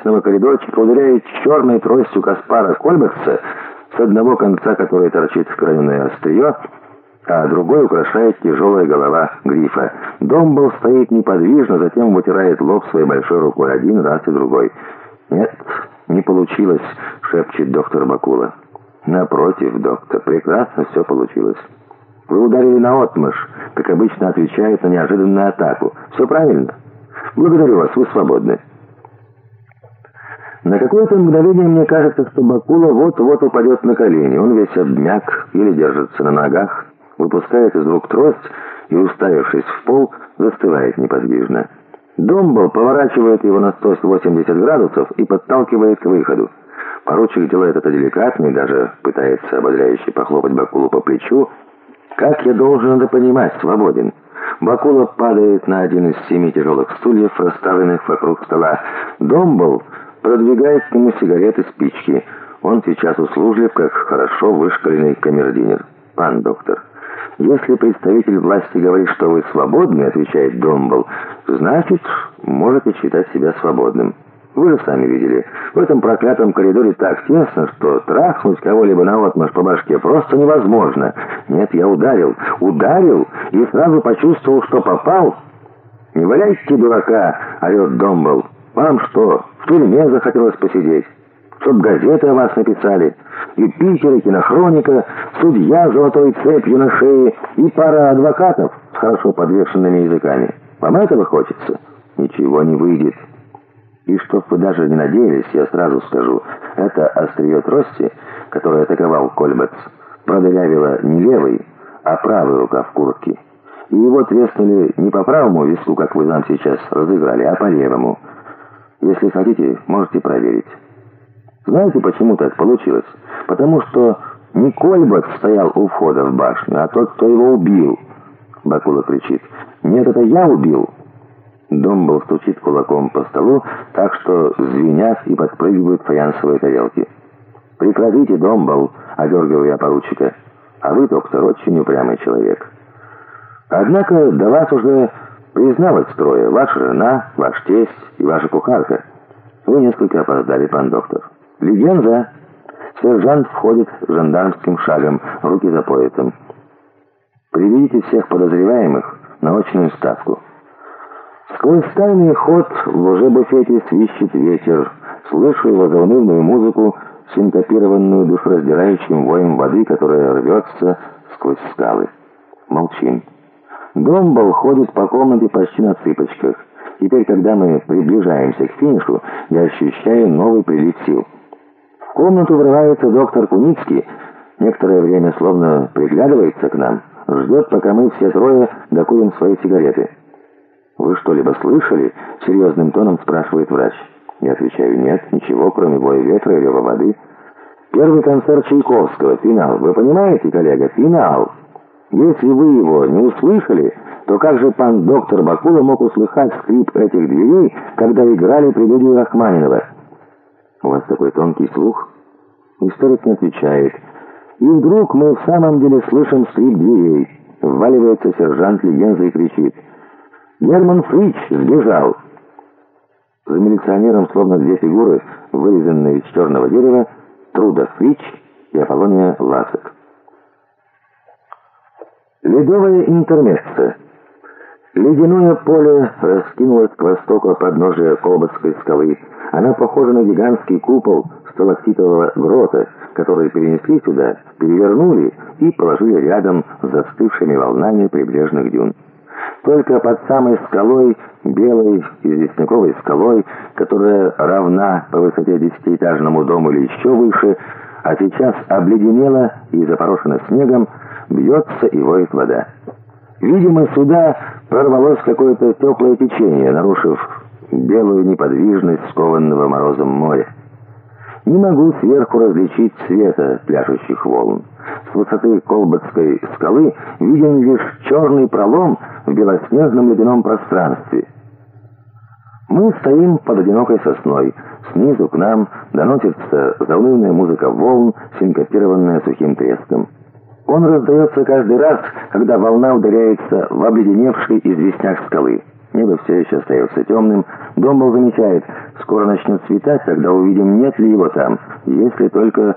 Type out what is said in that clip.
тесного коридорчика ударяет черной тростью Каспара Кольбекса, с одного конца которой торчит кровяное острие, а другой украшает тяжелая голова грифа. Домбл стоит неподвижно, затем вытирает лоб своей большой рукой один раз и другой. «Нет, не получилось», — шепчет доктор Бакула. «Напротив, доктор, прекрасно все получилось». «Вы ударили на отмышь, как обычно отвечает на неожиданную атаку. Все правильно?» «Благодарю вас, вы свободны». На какое-то мгновение мне кажется, что Бакула вот-вот упадет на колени. Он весь обмяк или держится на ногах, выпускает из рук трость и, уставившись в пол, застывает неподвижно. Домбл поворачивает его на 180 градусов и подталкивает к выходу. Поручик делает это деликатно и даже пытается ободряюще похлопать Бакулу по плечу. Как я должен это понимать, свободен? Бакула падает на один из семи тяжелых стульев, расставленных вокруг стола. Домбл продвигает к нему сигареты, спички. Он сейчас услужлив, как хорошо вышкаленный камердинер. «Пан доктор». «Если представитель власти говорит, что вы свободны, — отвечает Домбл, — значит, можете считать себя свободным. Вы же сами видели, в этом проклятом коридоре так тесно, что трахнуть кого-либо на отмашь по башке просто невозможно. Нет, я ударил, ударил и сразу почувствовал, что попал. «Не валяйте дурака!» — орет Домбл. «Вам что, в тюрьме захотелось посидеть?» чтоб газеты о вас написали. И Питер, и кинохроника, судья с золотой цепью на шее и пара адвокатов с хорошо подвешенными языками. Вам этого хочется? Ничего не выйдет. И чтоб вы даже не надеялись, я сразу скажу, это острие трости, которое атаковал Кольбетс, продырявило не левый, а правый рукав куртки. И его треснули не по правому виску, как вы нам сейчас разыграли, а по левому. Если хотите, можете проверить. Знаете, почему так получилось? Потому что не Кольбат стоял у входа в башню, а тот, кто его убил. Бакула кричит. «Нет, это я убил!» Домбл стучит кулаком по столу, так что звенят и подпрыгивают фаянсовые тарелки. «Прекратите, Домбл!» — одергиваю я поручика. «А вы, доктор, очень упрямый человек. Однако до вас уже призналось трое. Ваша жена, ваш тесть и ваша кухарка. Вы несколько опоздали, пан доктор». «Легенда!» Сержант входит жандармским шагом, руки за поясом. «Приведите всех подозреваемых на очную ставку». Сквозь тайный ход в ложе-буфете свищет ветер. Слышу его заунывную музыку, синкопированную душераздирающим воем воды, которая рвется сквозь скалы. Молчим. Домбал ходит по комнате почти на цыпочках. Теперь, когда мы приближаемся к финишу, я ощущаю новый прилив сил. В комнату врывается доктор Куницкий, некоторое время словно приглядывается к нам, ждет, пока мы все трое докурим свои сигареты. «Вы что-либо слышали?» — серьезным тоном спрашивает врач. Я отвечаю, нет, ничего, кроме боя ветра и рева воды. Первый концерт Чайковского, финал. Вы понимаете, коллега, финал. Если вы его не услышали, то как же пан доктор Бакула мог услыхать скрип этих дверей, когда играли прелюдию Рахманинова? «У вас такой тонкий слух?» Историк не отвечает. И вдруг мы в самом деле слышим скрип дверей. Вваливается сержант Легенза и кричит. «Герман Фрич сбежал!» За милиционером словно две фигуры, вырезанные из черного дерева, Труда Фрич и Аполлония Ласок. Ледовая интермесса. Ледяное поле раскинулось к востоку подножия Колбасской скалы. Она похожа на гигантский купол сталактитового грота, который перенесли сюда, перевернули и положили рядом с застывшими волнами прибрежных дюн. Только под самой скалой, белой известняковой скалой, которая равна по высоте десятиэтажному дому или еще выше, а сейчас обледенела и запорошена снегом, бьется и воет вода. Видимо, сюда прорвалось какое-то теплое течение, нарушив белую неподвижность скованного морозом моря. Не могу сверху различить цвета пляшущих волн. С высоты Колбатской скалы виден лишь черный пролом в белоснежном ледяном пространстве. Мы стоим под одинокой сосной. Снизу к нам доносится заунывная музыка волн, синкопированная сухим треском. Он раздается каждый раз, когда волна ударяется в обледеневший известняк скалы. Небо все еще остается темным. Домбл замечает, скоро начнет светать, тогда увидим, нет ли его там. Если только